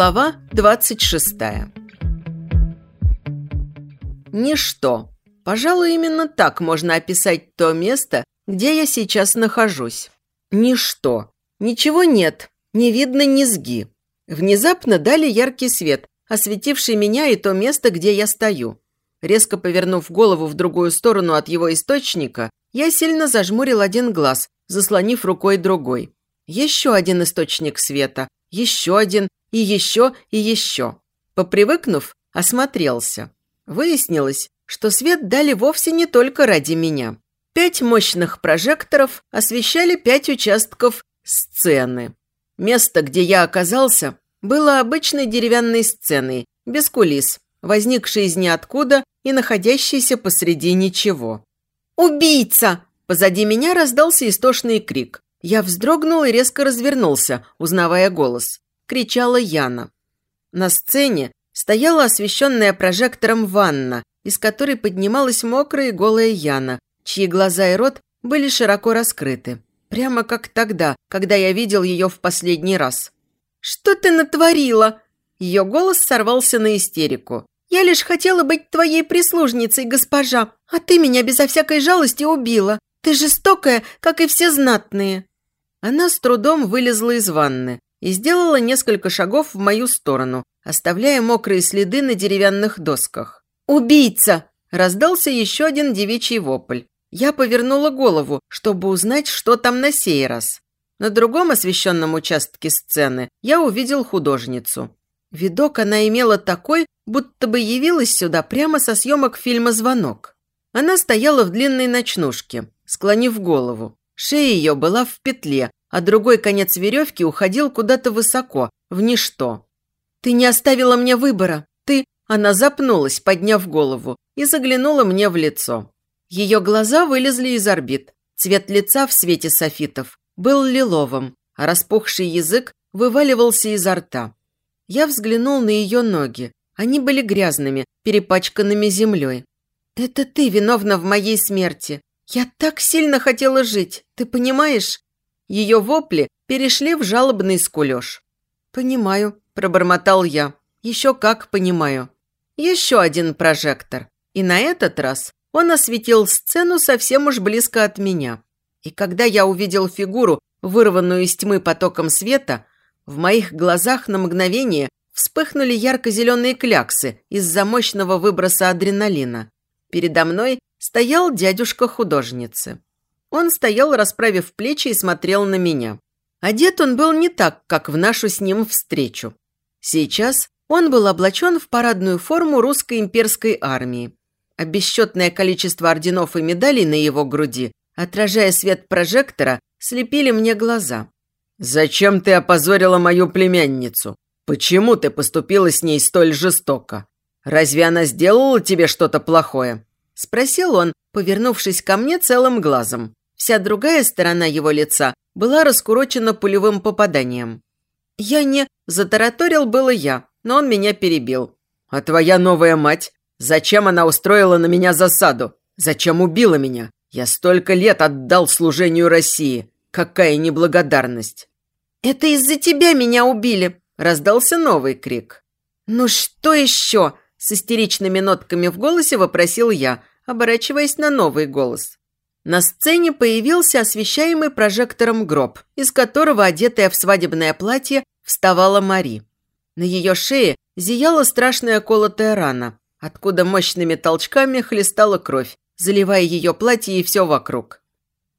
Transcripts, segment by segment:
Глава 26 Ничто. Пожалуй, именно так можно описать то место, где я сейчас нахожусь. Ничто. Ничего нет, не видно низги. Внезапно дали яркий свет, осветивший меня и то место, где я стою. Резко повернув голову в другую сторону от его источника, я сильно зажмурил один глаз, заслонив рукой другой. Еще один источник света, еще один, и еще, и еще. Попривыкнув, осмотрелся. Выяснилось, что свет дали вовсе не только ради меня. Пять мощных прожекторов освещали пять участков сцены. Место, где я оказался, было обычной деревянной сценой, без кулис, возникшей из ниоткуда и находящейся посреди ничего. «Убийца!» Позади меня раздался истошный крик. Я вздрогнул и резко развернулся, узнавая голос. Кричала Яна. На сцене стояла освещенная прожектором ванна, из которой поднималась мокрая и голая Яна, чьи глаза и рот были широко раскрыты. Прямо как тогда, когда я видел ее в последний раз. «Что ты натворила?» Ее голос сорвался на истерику. «Я лишь хотела быть твоей прислужницей, госпожа, а ты меня безо всякой жалости убила. Ты жестокая, как и все знатные». Она с трудом вылезла из ванны и сделала несколько шагов в мою сторону, оставляя мокрые следы на деревянных досках. «Убийца!» – раздался еще один девичий вопль. Я повернула голову, чтобы узнать, что там на сей раз. На другом освещенном участке сцены я увидел художницу. Видок она имела такой, будто бы явилась сюда прямо со съемок фильма «Звонок». Она стояла в длинной ночнушке, склонив голову. Шея ее была в петле, а другой конец веревки уходил куда-то высоко, в ничто. «Ты не оставила мне выбора. Ты...» Она запнулась, подняв голову, и заглянула мне в лицо. Ее глаза вылезли из орбит. Цвет лица в свете софитов был лиловым, а распухший язык вываливался изо рта. Я взглянул на ее ноги. Они были грязными, перепачканными землей. «Это ты виновна в моей смерти. Я так сильно хотела жить, ты понимаешь?» Ее вопли перешли в жалобный скулеж. «Понимаю», – пробормотал я. «Еще как понимаю». Еще один прожектор. И на этот раз он осветил сцену совсем уж близко от меня. И когда я увидел фигуру, вырванную из тьмы потоком света, в моих глазах на мгновение вспыхнули ярко-зеленые кляксы из-за мощного выброса адреналина. Передо мной стоял дядюшка художницы. Он стоял, расправив плечи и смотрел на меня. Одет он был не так, как в нашу с ним встречу. Сейчас он был облачен в парадную форму русской имперской армии, а бесчетное количество орденов и медалей на его груди, отражая свет прожектора, слепили мне глаза. «Зачем ты опозорила мою племянницу? Почему ты поступила с ней столь жестоко? Разве она сделала тебе что-то плохое?» Спросил он, повернувшись ко мне целым глазом. Вся другая сторона его лица была раскурочена пулевым попаданием. «Я не...» – затараторил было я, но он меня перебил. «А твоя новая мать Зачем она устроила на меня засаду? Зачем убила меня? Я столько лет отдал служению России. Какая неблагодарность!» «Это из-за тебя меня убили!» – раздался новый крик. «Ну что еще?» – с истеричными нотками в голосе вопросил я, оборачиваясь на новый голос. На сцене появился освещаемый прожектором гроб, из которого, одетая в свадебное платье, вставала Мари. На ее шее зияла страшная колотая рана, откуда мощными толчками хлестала кровь, заливая ее платье и все вокруг.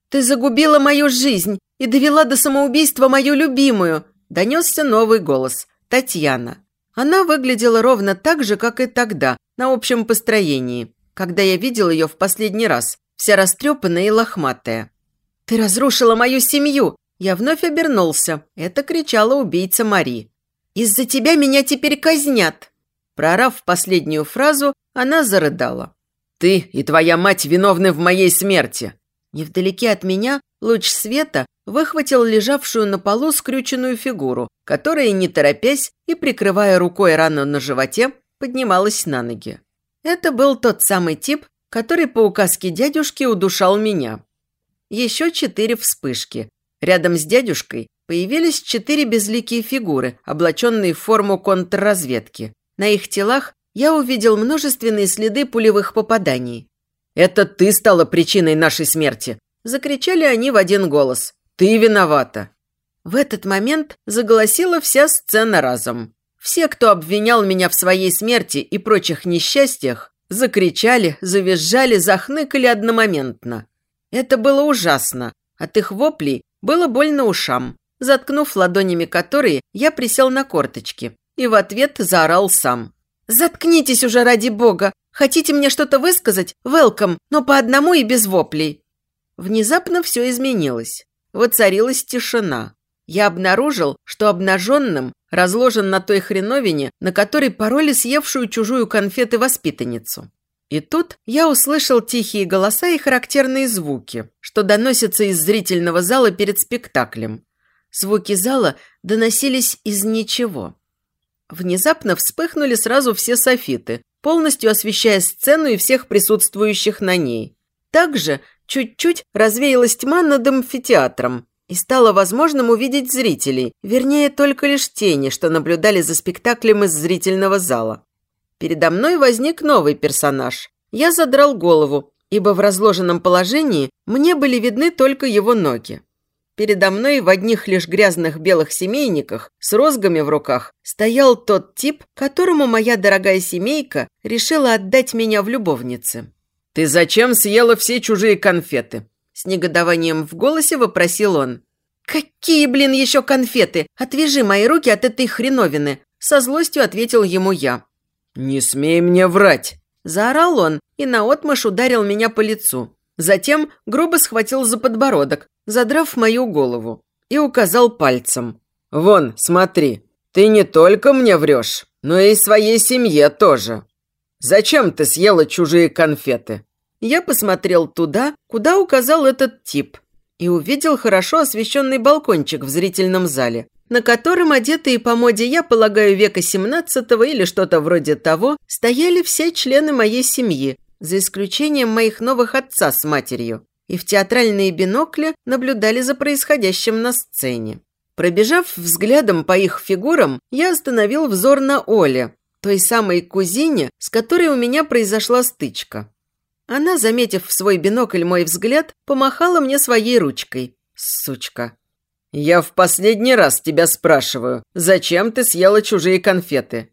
«Ты загубила мою жизнь и довела до самоубийства мою любимую!» – донесся новый голос – Татьяна. Она выглядела ровно так же, как и тогда, на общем построении, когда я видел ее в последний раз, вся растрепанная и лохматая. «Ты разрушила мою семью!» Я вновь обернулся. Это кричала убийца Мари. «Из-за тебя меня теперь казнят!» Прорав последнюю фразу, она зарыдала. «Ты и твоя мать виновны в моей смерти!» Невдалеке от меня луч света выхватил лежавшую на полу скрюченную фигуру, которая, не торопясь и прикрывая рукой рану на животе, поднималась на ноги. Это был тот самый тип, который по указке дядюшки удушал меня. Еще четыре вспышки. Рядом с дядюшкой появились четыре безликие фигуры, облаченные в форму контрразведки. На их телах я увидел множественные следы пулевых попаданий. «Это ты стала причиной нашей смерти!» – закричали они в один голос. «Ты виновата!» В этот момент заголосила вся сцена разом. Все, кто обвинял меня в своей смерти и прочих несчастьях, закричали, завизжали, захныкали одномоментно. Это было ужасно. От их воплей было больно ушам, заткнув ладонями которые, я присел на корточки и в ответ заорал сам. «Заткнитесь уже ради бога! Хотите мне что-то высказать? Велком, но по одному и без воплей!» Внезапно все изменилось. Воцарилась тишина. Я обнаружил, что обнаженным разложен на той хреновине, на которой пороли съевшую чужую конфеты воспитанницу. И тут я услышал тихие голоса и характерные звуки, что доносятся из зрительного зала перед спектаклем. Звуки зала доносились из ничего. Внезапно вспыхнули сразу все софиты, полностью освещая сцену и всех присутствующих на ней. Также чуть-чуть развеялась тьма над амфитеатром, и стало возможным увидеть зрителей, вернее, только лишь тени, что наблюдали за спектаклем из зрительного зала. Передо мной возник новый персонаж. Я задрал голову, ибо в разложенном положении мне были видны только его ноги. Передо мной в одних лишь грязных белых семейниках с розгами в руках стоял тот тип, которому моя дорогая семейка решила отдать меня в любовнице. «Ты зачем съела все чужие конфеты?» С негодованием в голосе вопросил он. «Какие, блин, еще конфеты? Отвяжи мои руки от этой хреновины!» Со злостью ответил ему я. «Не смей мне врать!» Заорал он и наотмашь ударил меня по лицу. Затем грубо схватил за подбородок, задрав мою голову, и указал пальцем. «Вон, смотри, ты не только мне врешь, но и своей семье тоже. Зачем ты съела чужие конфеты?» Я посмотрел туда, куда указал этот тип, и увидел хорошо освещенный балкончик в зрительном зале, на котором, одетые по моде, я полагаю, века 17 или что-то вроде того, стояли все члены моей семьи, за исключением моих новых отца с матерью, и в театральные бинокли наблюдали за происходящим на сцене. Пробежав взглядом по их фигурам, я остановил взор на Оле, той самой кузине, с которой у меня произошла стычка. Она, заметив в свой бинокль мой взгляд, помахала мне своей ручкой. Сучка. «Я в последний раз тебя спрашиваю, зачем ты съела чужие конфеты?»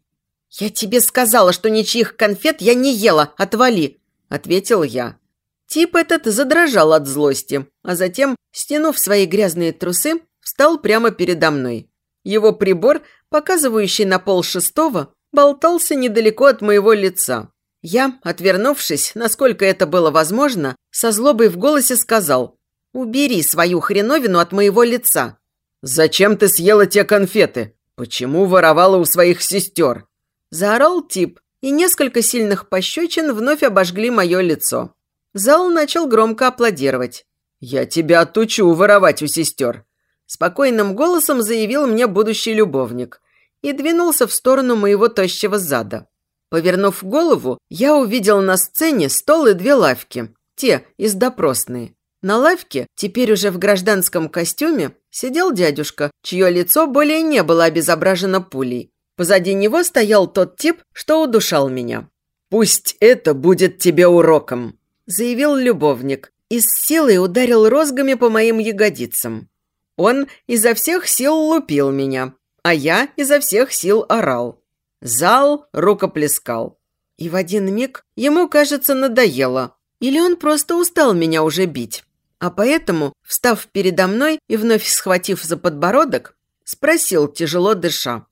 «Я тебе сказала, что ничьих конфет я не ела, отвали!» – ответил я. Тип этот задрожал от злости, а затем, стянув свои грязные трусы, встал прямо передо мной. Его прибор, показывающий на пол шестого, болтался недалеко от моего лица. Я, отвернувшись, насколько это было возможно, со злобой в голосе сказал «Убери свою хреновину от моего лица». «Зачем ты съела те конфеты? Почему воровала у своих сестер?» Заорал тип, и несколько сильных пощечин вновь обожгли мое лицо. Зал начал громко аплодировать. «Я тебя отучу воровать у сестер», – спокойным голосом заявил мне будущий любовник и двинулся в сторону моего тощего зада. Повернув голову, я увидел на сцене стол и две лавки, те из допросной. На лавке, теперь уже в гражданском костюме, сидел дядюшка, чье лицо более не было обезображено пулей. Позади него стоял тот тип, что удушал меня. «Пусть это будет тебе уроком», – заявил любовник и с силой ударил розгами по моим ягодицам. Он изо всех сил лупил меня, а я изо всех сил орал. Зал рукоплескал. И в один миг ему, кажется, надоело. Или он просто устал меня уже бить. А поэтому, встав передо мной и вновь схватив за подбородок, спросил, тяжело дыша.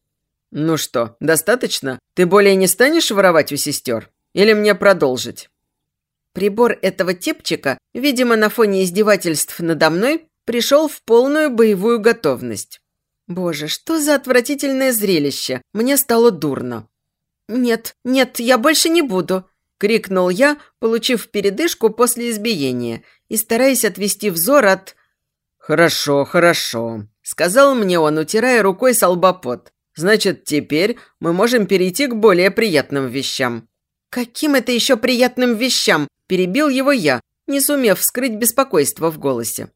«Ну что, достаточно? Ты более не станешь воровать у сестер? Или мне продолжить?» Прибор этого типчика, видимо, на фоне издевательств надо мной, пришел в полную боевую готовность. Боже, что за отвратительное зрелище! Мне стало дурно. «Нет, нет, я больше не буду!» – крикнул я, получив передышку после избиения и стараясь отвести взор от... «Хорошо, хорошо», – сказал мне он, утирая рукой с лбопот. «Значит, теперь мы можем перейти к более приятным вещам». «Каким это еще приятным вещам?» – перебил его я, не сумев скрыть беспокойство в голосе.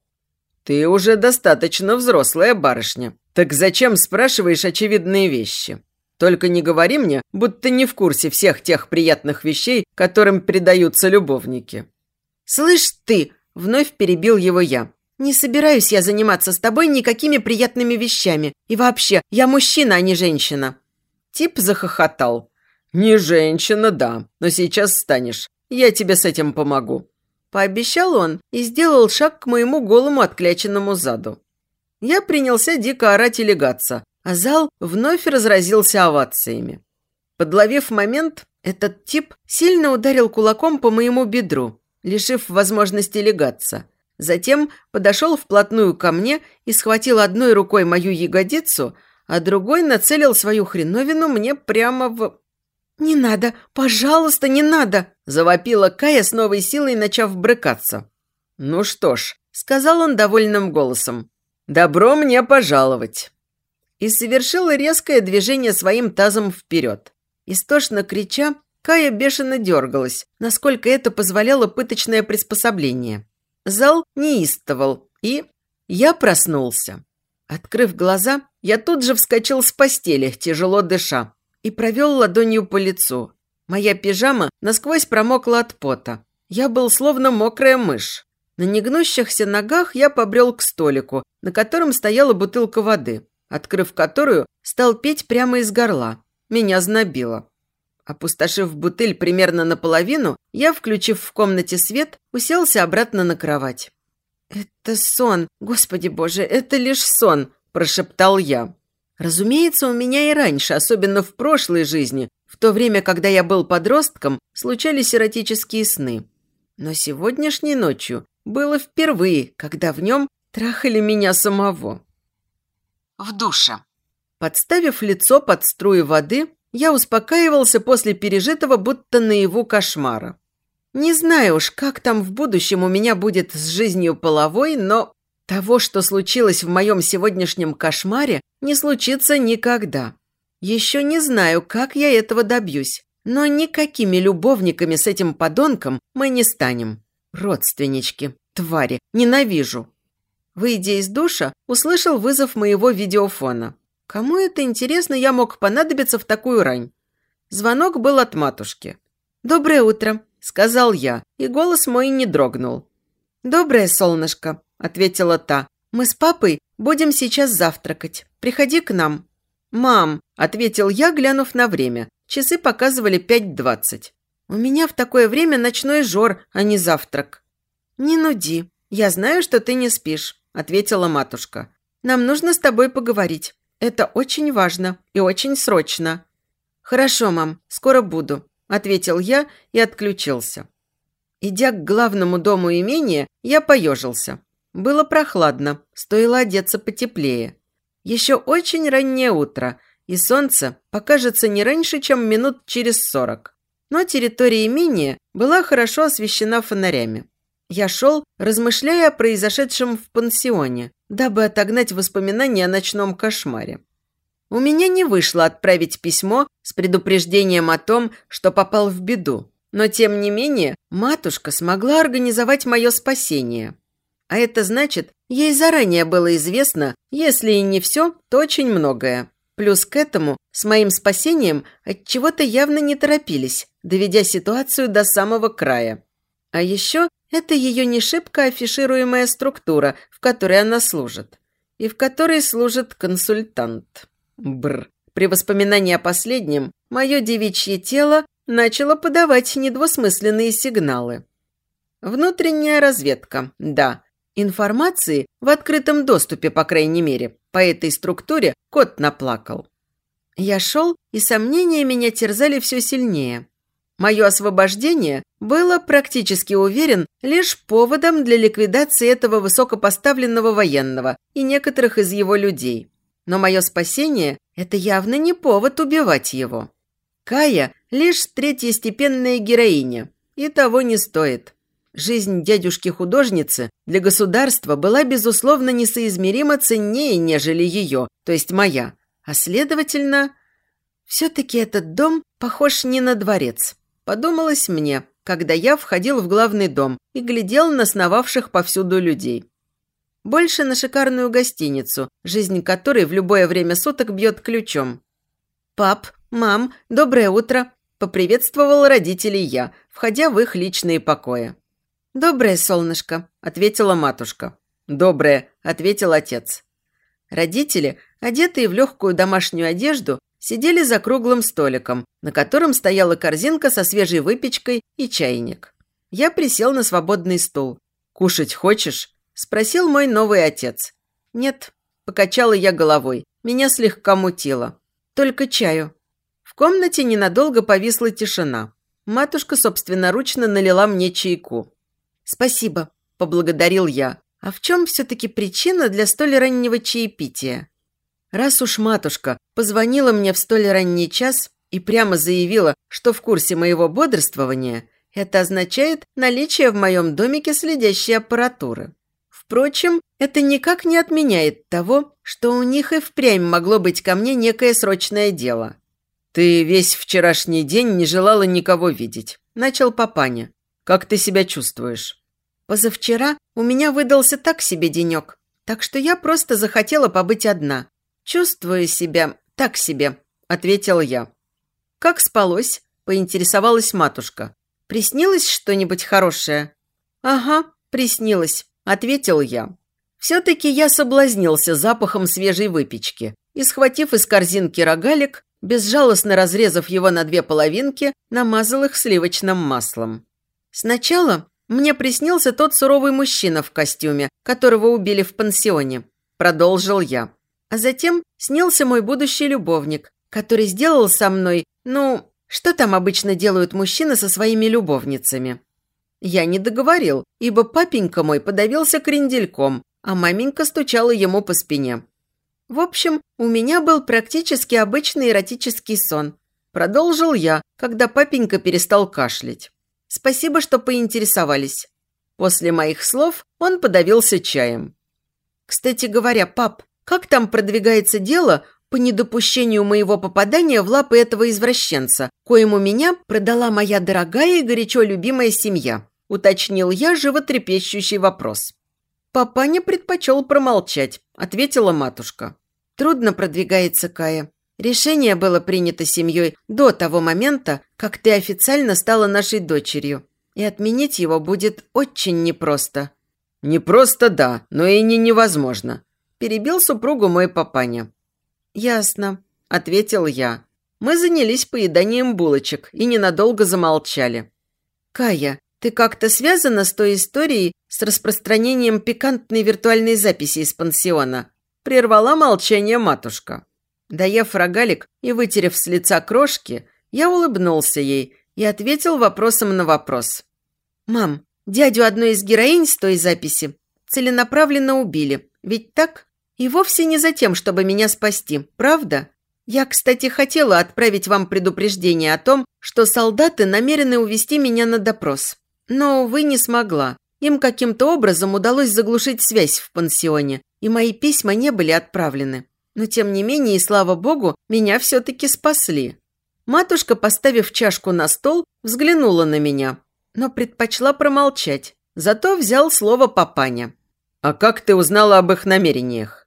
«Ты уже достаточно взрослая барышня. Так зачем спрашиваешь очевидные вещи? Только не говори мне, будто не в курсе всех тех приятных вещей, которым предаются любовники». «Слышь ты!» – вновь перебил его я. «Не собираюсь я заниматься с тобой никакими приятными вещами. И вообще, я мужчина, а не женщина». Тип захохотал. «Не женщина, да, но сейчас станешь. Я тебе с этим помогу». Пообещал он и сделал шаг к моему голому откляченному заду. Я принялся дико орать и легаться, а зал вновь разразился овациями. Подловив момент, этот тип сильно ударил кулаком по моему бедру, лишив возможности легаться. Затем подошел вплотную ко мне и схватил одной рукой мою ягодицу, а другой нацелил свою хреновину мне прямо в... «Не надо! Пожалуйста, не надо!» – завопила Кая с новой силой, начав брыкаться. «Ну что ж», – сказал он довольным голосом, – «добро мне пожаловать!» И совершил резкое движение своим тазом вперед. Истошно крича, Кая бешено дергалась, насколько это позволяло пыточное приспособление. Зал неистовал, и я проснулся. Открыв глаза, я тут же вскочил с постели, тяжело дыша, и провел ладонью по лицу. Моя пижама насквозь промокла от пота. Я был словно мокрая мышь. На негнущихся ногах я побрел к столику, на котором стояла бутылка воды, открыв которую, стал петь прямо из горла. Меня знобило. Опустошив бутыль примерно наполовину, я, включив в комнате свет, уселся обратно на кровать. «Это сон! Господи боже, это лишь сон!» – прошептал я. Разумеется, у меня и раньше, особенно в прошлой жизни, в то время, когда я был подростком, случались эротические сны. Но сегодняшней ночью было впервые, когда в нем трахали меня самого. В душе. Подставив лицо под струи воды, я успокаивался после пережитого, будто наяву кошмара. Не знаю уж, как там в будущем у меня будет с жизнью половой, но того, что случилось в моем сегодняшнем кошмаре, не случится никогда. Еще не знаю, как я этого добьюсь, но никакими любовниками с этим подонком мы не станем. Родственнички, твари, ненавижу. Выйдя из душа, услышал вызов моего видеофона. Кому это интересно, я мог понадобиться в такую рань? Звонок был от матушки. «Доброе утро», – сказал я, и голос мой не дрогнул. «Доброе, солнышко», – ответила та. «Мы с папой будем сейчас завтракать. Приходи к нам». «Мам», – ответил я, глянув на время. Часы показывали пять двадцать. «У меня в такое время ночной жор, а не завтрак». «Не нуди. Я знаю, что ты не спишь», – ответила матушка. «Нам нужно с тобой поговорить. Это очень важно и очень срочно». «Хорошо, мам, скоро буду», – ответил я и отключился. Идя к главному дому имения, я поежился. Было прохладно, стоило одеться потеплее. Еще очень раннее утро, и солнце покажется не раньше, чем минут через сорок. Но территория имения была хорошо освещена фонарями. Я шел, размышляя о произошедшем в пансионе, дабы отогнать воспоминания о ночном кошмаре. У меня не вышло отправить письмо с предупреждением о том, что попал в беду, но тем не менее матушка смогла организовать мое спасение. А это значит, ей заранее было известно, если и не все, то очень многое. Плюс к этому, с моим спасением от чего-то явно не торопились, доведя ситуацию до самого края. А еще это ее не шибко афишируемая структура, в которой она служит. И в которой служит консультант. Бр. При воспоминании о последнем, мое девичье тело начало подавать недвусмысленные сигналы. Внутренняя разведка, да. Информации в открытом доступе, по крайней мере. По этой структуре кот наплакал. Я шел, и сомнения меня терзали все сильнее. Мое освобождение было, практически уверен, лишь поводом для ликвидации этого высокопоставленного военного и некоторых из его людей. Но мое спасение – это явно не повод убивать его. Кая – лишь третьестепенная героиня, и того не стоит. Жизнь дядюшки-художницы для государства была, безусловно, несоизмеримо ценнее, нежели ее, то есть моя. А следовательно, все-таки этот дом похож не на дворец. Подумалось мне, когда я входил в главный дом и глядел на сновавших повсюду людей. Больше на шикарную гостиницу, жизнь которой в любое время суток бьет ключом. «Пап, мам, доброе утро!» – поприветствовал родителей я, входя в их личные покои. «Доброе, солнышко», – ответила матушка. «Доброе», – ответил отец. Родители, одетые в легкую домашнюю одежду, сидели за круглым столиком, на котором стояла корзинка со свежей выпечкой и чайник. Я присел на свободный стул. «Кушать хочешь?» – спросил мой новый отец. «Нет», – покачала я головой. Меня слегка мутило. «Только чаю». В комнате ненадолго повисла тишина. Матушка собственноручно налила мне чайку. «Спасибо», – поблагодарил я. «А в чем все-таки причина для столь раннего чаепития?» Раз уж матушка позвонила мне в столь ранний час и прямо заявила, что в курсе моего бодрствования, это означает наличие в моем домике следящей аппаратуры. Впрочем, это никак не отменяет того, что у них и впрямь могло быть ко мне некое срочное дело. «Ты весь вчерашний день не желала никого видеть», – начал папаня. «Как ты себя чувствуешь?» «Позавчера у меня выдался так себе денек, так что я просто захотела побыть одна. Чувствую себя так себе», – ответил я. «Как спалось?» – поинтересовалась матушка. Приснилось что-нибудь хорошее?» «Ага, приснилось», – ответил я. Все-таки я соблазнился запахом свежей выпечки и, схватив из корзинки рогалик, безжалостно разрезав его на две половинки, намазал их сливочным маслом. Сначала мне приснился тот суровый мужчина в костюме, которого убили в пансионе. Продолжил я. А затем снился мой будущий любовник, который сделал со мной, ну, что там обычно делают мужчины со своими любовницами? Я не договорил, ибо папенька мой подавился крендельком, а маменька стучала ему по спине. В общем, у меня был практически обычный эротический сон. Продолжил я, когда папенька перестал кашлять. Спасибо, что поинтересовались. После моих слов он подавился чаем. Кстати говоря, пап, как там продвигается дело по недопущению моего попадания в лапы этого извращенца, коему меня продала моя дорогая и горячо любимая семья», – уточнил я животрепещущий вопрос. «Папаня предпочел промолчать», – ответила матушка. «Трудно продвигается Кая. Решение было принято семьей до того момента, как ты официально стала нашей дочерью, и отменить его будет очень непросто». «Не просто да, но и не невозможно», – перебил супругу мой папаня. «Ясно», – ответил я. Мы занялись поеданием булочек и ненадолго замолчали. «Кая, ты как-то связана с той историей с распространением пикантной виртуальной записи из пансиона?» Прервала молчание матушка. Доев рогалик и вытерев с лица крошки, я улыбнулся ей и ответил вопросом на вопрос. «Мам, дядю одной из героинь с той записи целенаправленно убили, ведь так?» И вовсе не за тем, чтобы меня спасти, правда? Я, кстати, хотела отправить вам предупреждение о том, что солдаты намерены увести меня на допрос. Но, увы, не смогла. Им каким-то образом удалось заглушить связь в пансионе, и мои письма не были отправлены. Но, тем не менее, и слава богу, меня все-таки спасли. Матушка, поставив чашку на стол, взглянула на меня, но предпочла промолчать. Зато взял слово папаня. «А как ты узнала об их намерениях?»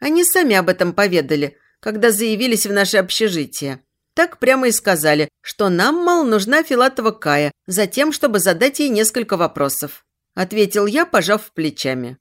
Они сами об этом поведали, когда заявились в наше общежитие. Так прямо и сказали, что нам, мол, нужна Филатова Кая, за чтобы задать ей несколько вопросов. Ответил я, пожав плечами.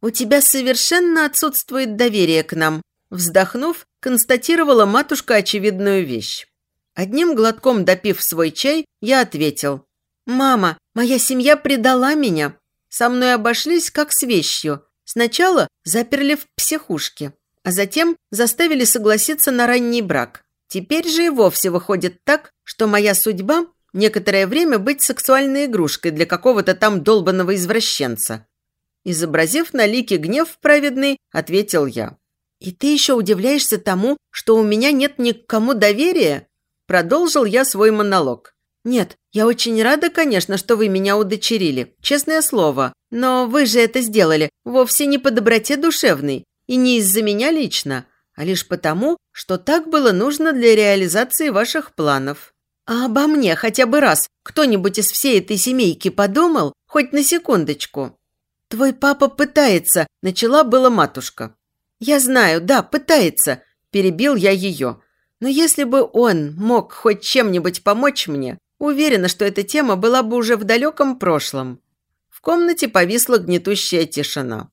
«У тебя совершенно отсутствует доверие к нам», вздохнув, констатировала матушка очевидную вещь. Одним глотком допив свой чай, я ответил. «Мама, моя семья предала меня. Со мной обошлись как с вещью. Сначала заперли в психушке, а затем заставили согласиться на ранний брак. Теперь же и вовсе выходит так, что моя судьба – некоторое время быть сексуальной игрушкой для какого-то там долбанного извращенца. Изобразив на лике гнев праведный, ответил я. «И ты еще удивляешься тому, что у меня нет ни к кому доверия?» Продолжил я свой монолог. «Нет, я очень рада, конечно, что вы меня удочерили, честное слово. Но вы же это сделали вовсе не по доброте душевной и не из-за меня лично, а лишь потому, что так было нужно для реализации ваших планов. А обо мне хотя бы раз кто-нибудь из всей этой семейки подумал, хоть на секундочку?» «Твой папа пытается», – начала была матушка. «Я знаю, да, пытается», – перебил я ее. «Но если бы он мог хоть чем-нибудь помочь мне, уверена, что эта тема была бы уже в далеком прошлом». В комнате повисла гнетущая тишина.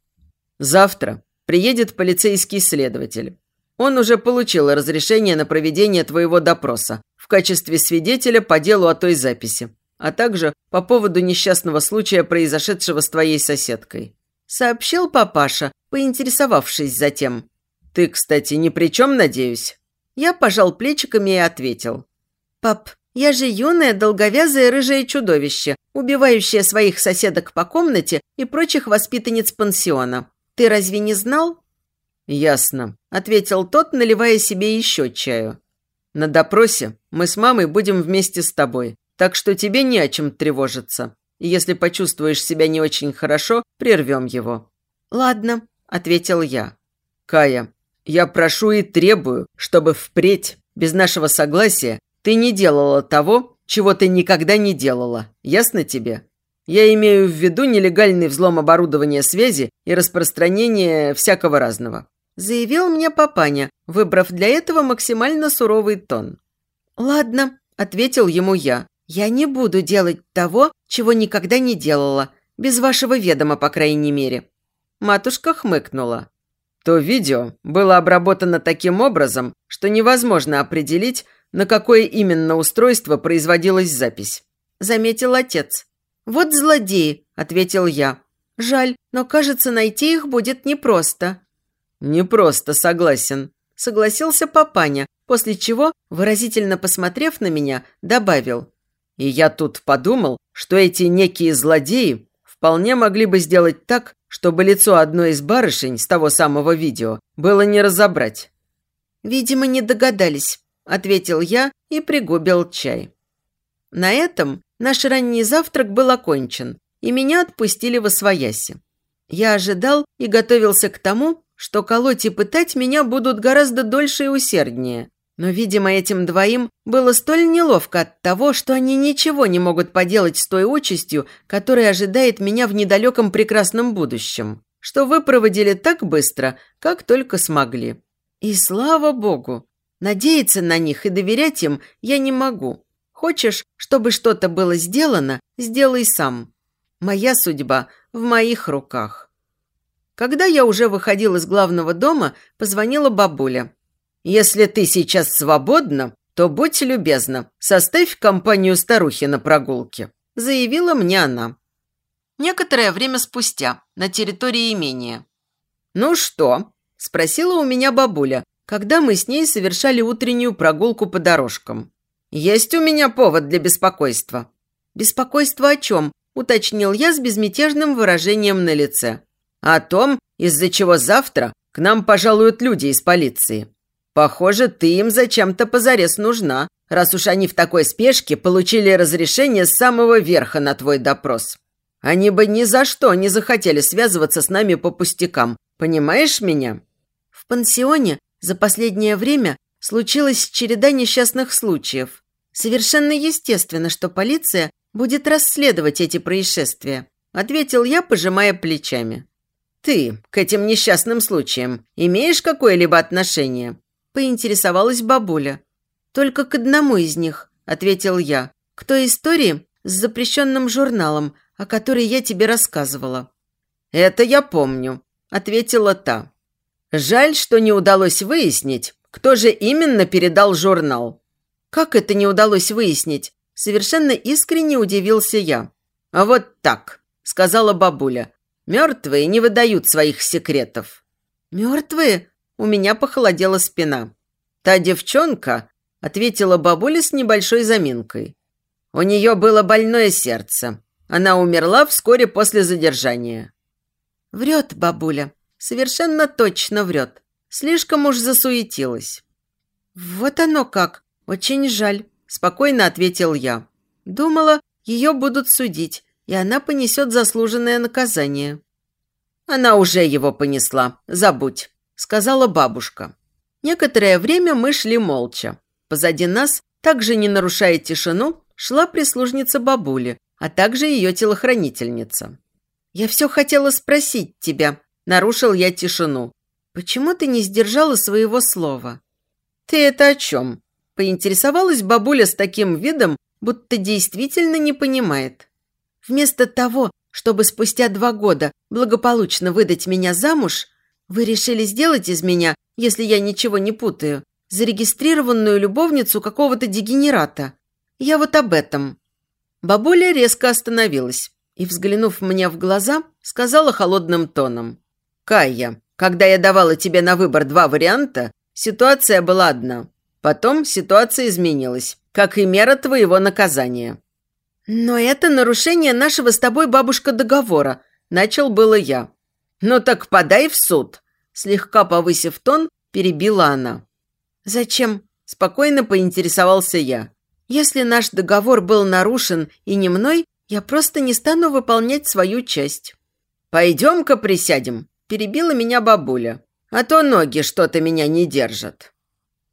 «Завтра приедет полицейский следователь. Он уже получил разрешение на проведение твоего допроса в качестве свидетеля по делу о той записи, а также по поводу несчастного случая, произошедшего с твоей соседкой. Сообщил папаша, поинтересовавшись затем. Ты, кстати, ни при чем, надеюсь? Я пожал плечиками и ответил. Пап, я же юное, долговязое, рыжее чудовище, убивающее своих соседок по комнате и прочих воспитанниц пансиона. Ты разве не знал? «Ясно», – ответил тот, наливая себе еще чаю. «На допросе мы с мамой будем вместе с тобой, так что тебе не о чем тревожиться. И если почувствуешь себя не очень хорошо, прервем его». «Ладно», – ответил я. «Кая, я прошу и требую, чтобы впредь, без нашего согласия, ты не делала того, чего ты никогда не делала. Ясно тебе?» Я имею в виду нелегальный взлом оборудования связи и распространение всякого разного заявил мне папаня, выбрав для этого максимально суровый тон. «Ладно», – ответил ему я, – «я не буду делать того, чего никогда не делала, без вашего ведома, по крайней мере». Матушка хмыкнула. То видео было обработано таким образом, что невозможно определить, на какое именно устройство производилась запись. Заметил отец. «Вот злодеи», – ответил я. «Жаль, но, кажется, найти их будет непросто». «Не просто согласен», – согласился папаня, после чего, выразительно посмотрев на меня, добавил. «И я тут подумал, что эти некие злодеи вполне могли бы сделать так, чтобы лицо одной из барышень с того самого видео было не разобрать». «Видимо, не догадались», – ответил я и пригубил чай. На этом наш ранний завтрак был окончен, и меня отпустили в освояси. Я ожидал и готовился к тому, что колоть и пытать меня будут гораздо дольше и усерднее. Но, видимо, этим двоим было столь неловко от того, что они ничего не могут поделать с той участью, которая ожидает меня в недалеком прекрасном будущем, что выпроводили так быстро, как только смогли. И слава богу! Надеяться на них и доверять им я не могу. Хочешь, чтобы что-то было сделано, сделай сам. Моя судьба в моих руках. Когда я уже выходил из главного дома, позвонила бабуля. «Если ты сейчас свободна, то будь любезна, составь компанию старухи на прогулке», – заявила мне она. Некоторое время спустя, на территории имения. «Ну что?» – спросила у меня бабуля, когда мы с ней совершали утреннюю прогулку по дорожкам. «Есть у меня повод для беспокойства». «Беспокойство о чем?» – уточнил я с безмятежным выражением на лице о том, из-за чего завтра к нам пожалуют люди из полиции. Похоже, ты им зачем-то позарез нужна, раз уж они в такой спешке получили разрешение с самого верха на твой допрос. Они бы ни за что не захотели связываться с нами по пустякам. Понимаешь меня? В пансионе за последнее время случилась череда несчастных случаев. Совершенно естественно, что полиция будет расследовать эти происшествия, ответил я, пожимая плечами. «Ты к этим несчастным случаям имеешь какое-либо отношение?» – поинтересовалась бабуля. «Только к одному из них», – ответил я. «К той истории с запрещенным журналом, о которой я тебе рассказывала». «Это я помню», – ответила та. «Жаль, что не удалось выяснить, кто же именно передал журнал». «Как это не удалось выяснить?» Совершенно искренне удивился я. «А вот так», – сказала бабуля. Мертвые не выдают своих секретов». «Мертвые?» У меня похолодела спина. «Та девчонка», — ответила бабуля с небольшой заминкой. «У нее было больное сердце. Она умерла вскоре после задержания». «Врет бабуля. Совершенно точно врет. Слишком уж засуетилась». «Вот оно как. Очень жаль», – спокойно ответил я. «Думала, ее будут судить, и она понесет заслуженное наказание». «Она уже его понесла, забудь», – сказала бабушка. Некоторое время мы шли молча. Позади нас, также не нарушая тишину, шла прислужница бабули, а также ее телохранительница. Я все хотела спросить тебя. Нарушил я тишину. Почему ты не сдержала своего слова? Ты это о чем? Поинтересовалась бабуля с таким видом, будто действительно не понимает. Вместо того, чтобы спустя два года благополучно выдать меня замуж, вы решили сделать из меня, если я ничего не путаю, зарегистрированную любовницу какого-то дегенерата. Я вот об этом». Бабуля резко остановилась и, взглянув мне в глаза, сказала холодным тоном. «Кая, когда я давала тебе на выбор два варианта, ситуация была одна. Потом ситуация изменилась, как и мера твоего наказания». «Но это нарушение нашего с тобой, бабушка, договора», – начал было я. «Ну так подай в суд», – слегка повысив тон, перебила она. «Зачем?» – спокойно поинтересовался я. «Если наш договор был нарушен и не мной, я просто не стану выполнять свою часть». «Пойдем-ка присядем», – перебила меня бабуля. «А то ноги что-то меня не держат».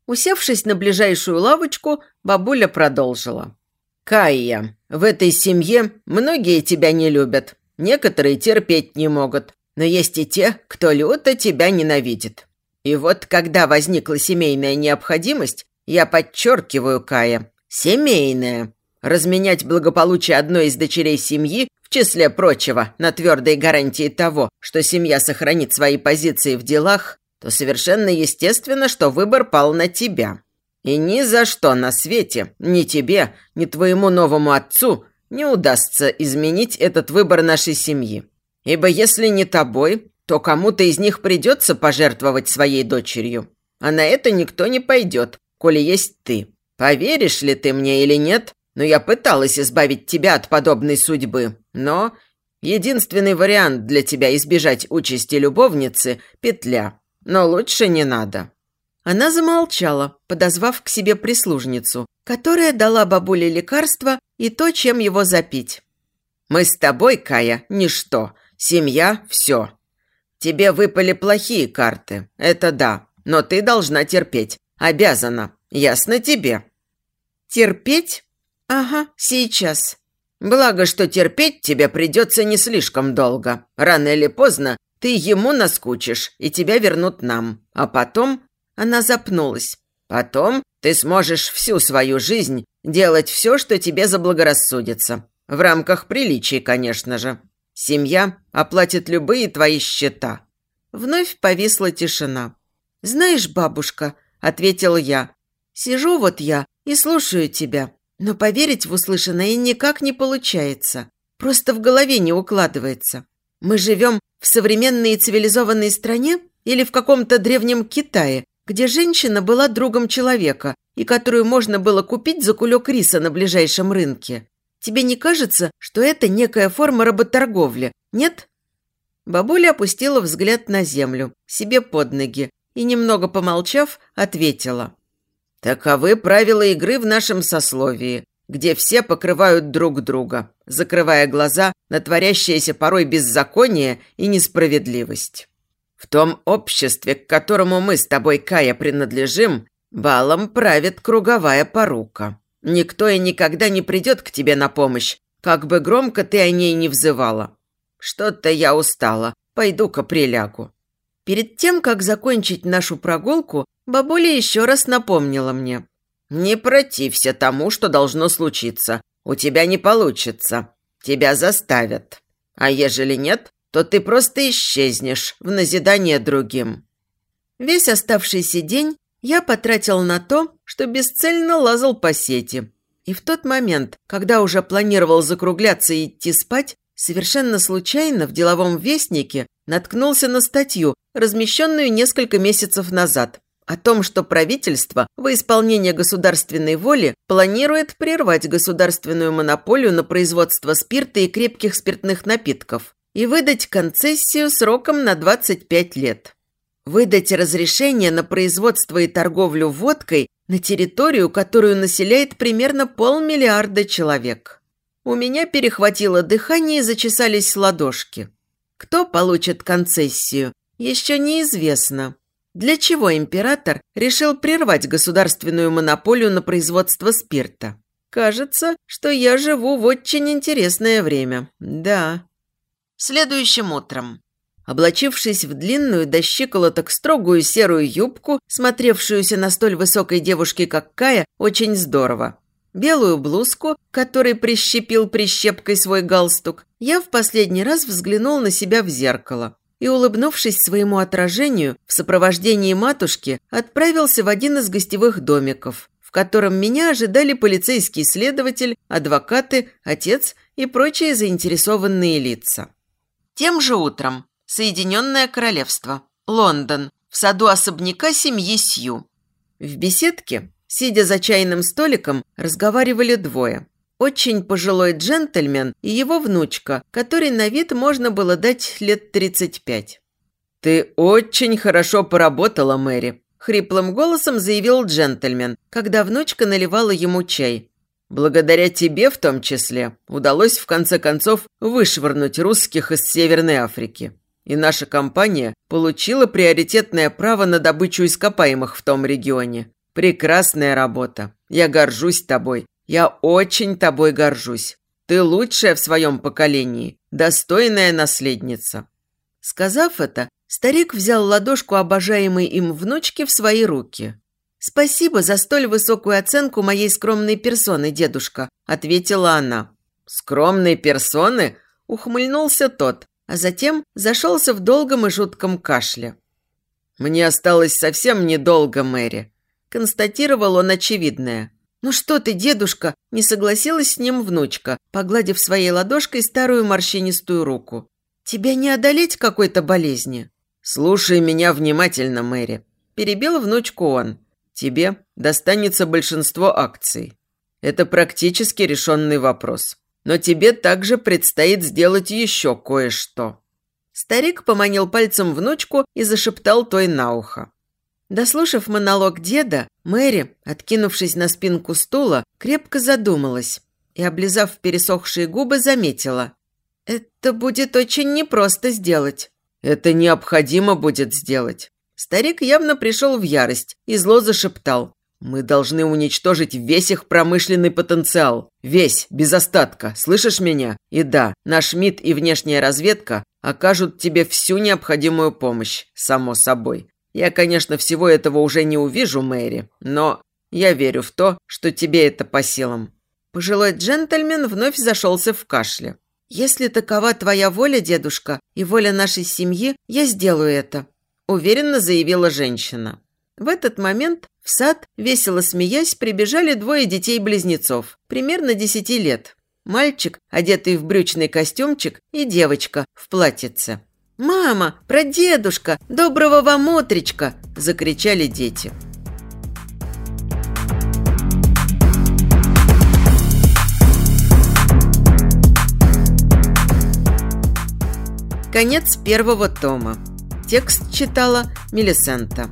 Усевшись на ближайшую лавочку, бабуля продолжила. «Кайя, в этой семье многие тебя не любят, некоторые терпеть не могут, но есть и те, кто люто тебя ненавидит. И вот когда возникла семейная необходимость, я подчеркиваю, Кая, семейная, разменять благополучие одной из дочерей семьи, в числе прочего, на твердой гарантии того, что семья сохранит свои позиции в делах, то совершенно естественно, что выбор пал на тебя. И ни за что на свете, ни тебе, ни твоему новому отцу не удастся изменить этот выбор нашей семьи. Ибо если не тобой, то кому-то из них придется пожертвовать своей дочерью. А на это никто не пойдет, коли есть ты. Поверишь ли ты мне или нет, но я пыталась избавить тебя от подобной судьбы. Но единственный вариант для тебя избежать участи любовницы – петля. Но лучше не надо». Она замолчала, подозвав к себе прислужницу, которая дала бабуле лекарство и то, чем его запить. «Мы с тобой, Кая, ничто. Семья – все. Тебе выпали плохие карты, это да, но ты должна терпеть. Обязана. Ясно тебе?» «Терпеть? Ага, сейчас». «Благо, что терпеть тебе придется не слишком долго. Рано или поздно ты ему наскучишь, и тебя вернут нам. А потом...» Она запнулась. «Потом ты сможешь всю свою жизнь делать все, что тебе заблагорассудится. В рамках приличий, конечно же. Семья оплатит любые твои счета». Вновь повисла тишина. «Знаешь, бабушка», – ответил я, – «сижу вот я и слушаю тебя, но поверить в услышанное никак не получается. Просто в голове не укладывается. Мы живем в современной и цивилизованной стране или в каком-то древнем Китае, где женщина была другом человека и которую можно было купить за кулек риса на ближайшем рынке. Тебе не кажется, что это некая форма работорговли, нет?» Бабуля опустила взгляд на землю, себе под ноги, и, немного помолчав, ответила. «Таковы правила игры в нашем сословии, где все покрывают друг друга, закрывая глаза на творящееся порой беззаконие и несправедливость. В том обществе, к которому мы с тобой, Кая, принадлежим, балом правит круговая порука. Никто и никогда не придет к тебе на помощь, как бы громко ты о ней не взывала. Что-то я устала, пойду-ка прилягу». Перед тем, как закончить нашу прогулку, бабуля еще раз напомнила мне. «Не протився тому, что должно случиться. У тебя не получится. Тебя заставят. А ежели нет, то ты просто исчезнешь в назидание другим». Весь оставшийся день я потратил на то, что бесцельно лазал по сети. И в тот момент, когда уже планировал закругляться и идти спать, совершенно случайно в деловом вестнике наткнулся на статью, размещенную несколько месяцев назад, о том, что правительство во исполнение государственной воли планирует прервать государственную монополию на производство спирта и крепких спиртных напитков и выдать концессию сроком на 25 лет выдать разрешение на производство и торговлю водкой на территорию, которую населяет примерно полмиллиарда человек. У меня перехватило дыхание и зачесались ладошки. Кто получит концессию, еще неизвестно. Для чего император решил прервать государственную монополию на производство спирта? Кажется, что я живу в очень интересное время. Да. Следующим утром. Облачившись в длинную до щиколоток строгую серую юбку, смотревшуюся на столь высокой девушке, как Кая, очень здорово. Белую блузку, которой прищепил прищепкой свой галстук, я в последний раз взглянул на себя в зеркало и, улыбнувшись своему отражению, в сопровождении матушки отправился в один из гостевых домиков, в котором меня ожидали полицейский следователь, адвокаты, отец и прочие заинтересованные лица. Тем же утром Соединенное Королевство, Лондон, в саду особняка семьи Сью. В беседке, сидя за чайным столиком, разговаривали двое. Очень пожилой джентльмен и его внучка, которой на вид можно было дать лет 35. «Ты очень хорошо поработала, Мэри», – хриплым голосом заявил джентльмен, когда внучка наливала ему чай. «Благодаря тебе в том числе удалось в конце концов вышвырнуть русских из Северной Африки и наша компания получила приоритетное право на добычу ископаемых в том регионе. Прекрасная работа. Я горжусь тобой. Я очень тобой горжусь. Ты лучшая в своем поколении, достойная наследница». Сказав это, старик взял ладошку обожаемой им внучки в свои руки. «Спасибо за столь высокую оценку моей скромной персоны, дедушка», – ответила она. «Скромной персоны?» – ухмыльнулся тот, а затем зашелся в долгом и жутком кашле. «Мне осталось совсем недолго, Мэри», – констатировал он очевидное. «Ну что ты, дедушка?» – не согласилась с ним внучка, погладив своей ладошкой старую морщинистую руку. «Тебя не одолеть какой-то болезни?» «Слушай меня внимательно, Мэри», – перебил внучку он. «Тебе достанется большинство акций. Это практически решенный вопрос но тебе также предстоит сделать еще кое-что». Старик поманил пальцем внучку и зашептал той на ухо. Дослушав монолог деда, Мэри, откинувшись на спинку стула, крепко задумалась и, облизав пересохшие губы, заметила. «Это будет очень непросто сделать». «Это необходимо будет сделать». Старик явно пришел в ярость и зло зашептал. Мы должны уничтожить весь их промышленный потенциал. Весь, без остатка. Слышишь меня? И да, наш МИД и внешняя разведка окажут тебе всю необходимую помощь, само собой. Я, конечно, всего этого уже не увижу, Мэри, но я верю в то, что тебе это по силам». Пожилой джентльмен вновь зашелся в кашле. «Если такова твоя воля, дедушка, и воля нашей семьи, я сделаю это», – уверенно заявила женщина. В этот момент в сад, весело смеясь, прибежали двое детей-близнецов, примерно десяти лет. Мальчик, одетый в брючный костюмчик, и девочка в платьице. «Мама, прадедушка, доброго вам утречка!» – закричали дети. Конец первого тома. Текст читала Мелисента.